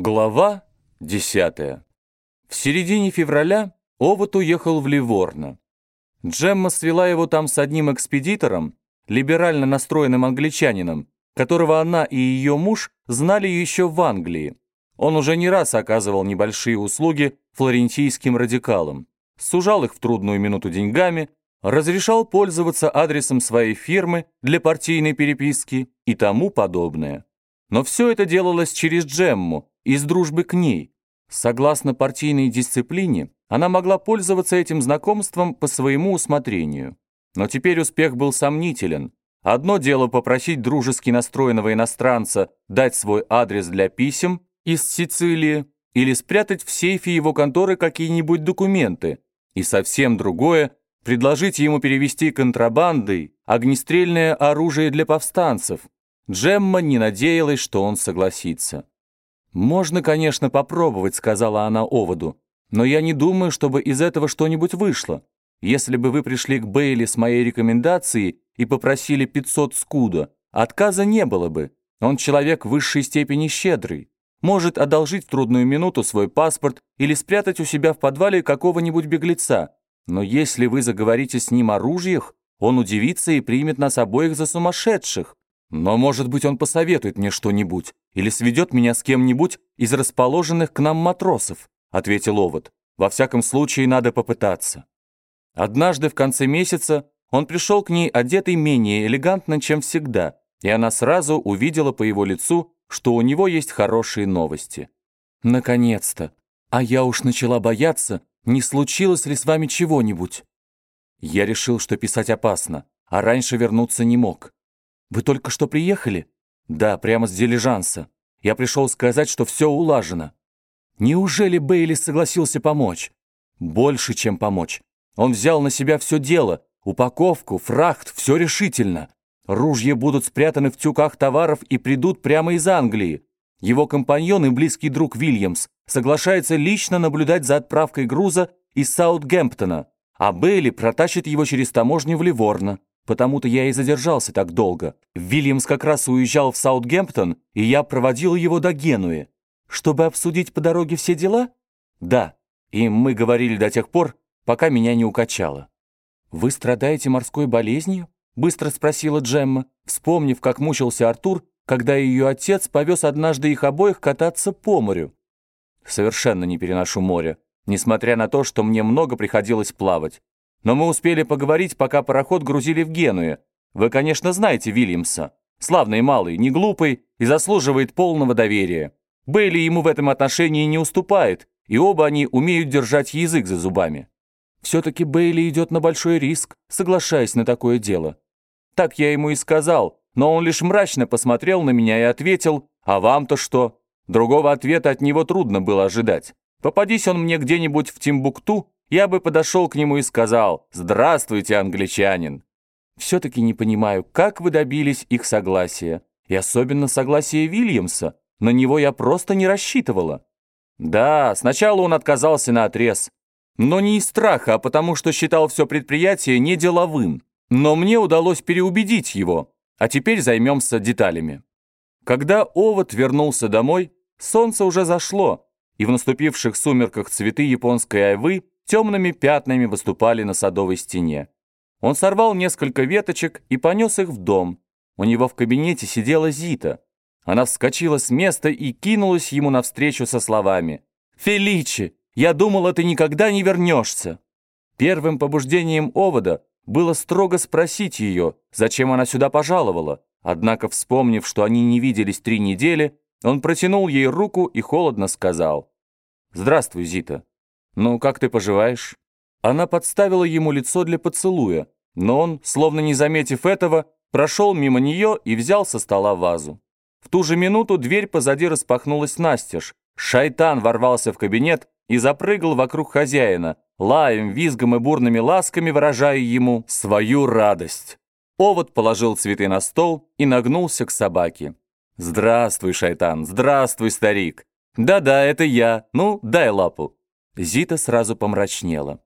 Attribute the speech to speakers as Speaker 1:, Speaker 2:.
Speaker 1: Глава 10. В середине февраля Овод уехал в Ливорно. Джемма свела его там с одним экспедитором, либерально настроенным англичанином, которого она и ее муж знали еще в Англии. Он уже не раз оказывал небольшие услуги флорентийским радикалам, сужал их в трудную минуту деньгами, разрешал пользоваться адресом своей фирмы для партийной переписки и тому подобное. Но все это делалось через Джемму, из дружбы к ней. Согласно партийной дисциплине, она могла пользоваться этим знакомством по своему усмотрению. Но теперь успех был сомнителен. Одно дело попросить дружески настроенного иностранца дать свой адрес для писем из Сицилии или спрятать в сейфе его конторы какие-нибудь документы, и совсем другое – предложить ему перевести контрабандой огнестрельное оружие для повстанцев. Джемма не надеялась, что он согласится. «Можно, конечно, попробовать», — сказала она оводу, «но я не думаю, чтобы из этого что-нибудь вышло. Если бы вы пришли к Бейли с моей рекомендацией и попросили 500 скуда, отказа не было бы. Он человек высшей степени щедрый. Может одолжить в трудную минуту свой паспорт или спрятать у себя в подвале какого-нибудь беглеца. Но если вы заговорите с ним о ружьях, он удивится и примет нас обоих за сумасшедших. Но, может быть, он посоветует мне что-нибудь или сведет меня с кем-нибудь из расположенных к нам матросов», — ответил Овод. «Во всяком случае, надо попытаться». Однажды в конце месяца он пришел к ней одетый менее элегантно, чем всегда, и она сразу увидела по его лицу, что у него есть хорошие новости. «Наконец-то! А я уж начала бояться, не случилось ли с вами чего-нибудь?» Я решил, что писать опасно, а раньше вернуться не мог. «Вы только что приехали?» «Да, прямо с дилижанса. Я пришел сказать, что все улажено». «Неужели Бейли согласился помочь?» «Больше, чем помочь. Он взял на себя все дело, упаковку, фрахт, все решительно. Ружья будут спрятаны в тюках товаров и придут прямо из Англии. Его компаньон и близкий друг Вильямс соглашается лично наблюдать за отправкой груза из Саутгемптона, а Бейли протащит его через таможню в Ливорно. Потому-то я и задержался так долго. Вильямс как раз уезжал в Саутгемптон, и я проводил его до Генуи. Чтобы обсудить по дороге все дела? Да. И мы говорили до тех пор, пока меня не укачало. «Вы страдаете морской болезнью?» — быстро спросила Джемма, вспомнив, как мучился Артур, когда ее отец повез однажды их обоих кататься по морю. «Совершенно не переношу море, несмотря на то, что мне много приходилось плавать. Но мы успели поговорить, пока пароход грузили в Генуе. Вы, конечно, знаете Вильямса. Славный малый, не глупый и заслуживает полного доверия. Бейли ему в этом отношении не уступает, и оба они умеют держать язык за зубами. Все-таки Бейли идет на большой риск, соглашаясь на такое дело. Так я ему и сказал, но он лишь мрачно посмотрел на меня и ответил, «А вам-то что?» Другого ответа от него трудно было ожидать. Попадись он мне где-нибудь в Тимбукту, я бы подошел к нему и сказал «Здравствуйте, англичанин». Все-таки не понимаю, как вы добились их согласия, и особенно согласия Вильямса. На него я просто не рассчитывала. Да, сначала он отказался на отрез, но не из страха, а потому что считал все предприятие неделовым. Но мне удалось переубедить его, а теперь займемся деталями. Когда Овод вернулся домой, солнце уже зашло, и в наступивших сумерках цветы японской айвы темными пятнами выступали на садовой стене. Он сорвал несколько веточек и понес их в дом. У него в кабинете сидела Зита. Она вскочила с места и кинулась ему навстречу со словами. «Феличи, я думала, ты никогда не вернешься!» Первым побуждением овода было строго спросить ее, зачем она сюда пожаловала. Однако, вспомнив, что они не виделись три недели, он протянул ей руку и холодно сказал. «Здравствуй, Зита. «Ну, как ты поживаешь?» Она подставила ему лицо для поцелуя, но он, словно не заметив этого, прошел мимо нее и взял со стола вазу. В ту же минуту дверь позади распахнулась настежь. Шайтан ворвался в кабинет и запрыгал вокруг хозяина, лаем, визгом и бурными ласками выражая ему свою радость. Овод положил цветы на стол и нагнулся к собаке. «Здравствуй, шайтан, здравствуй, старик. Да-да, это я. Ну, дай лапу». Зита сразу помрачнела.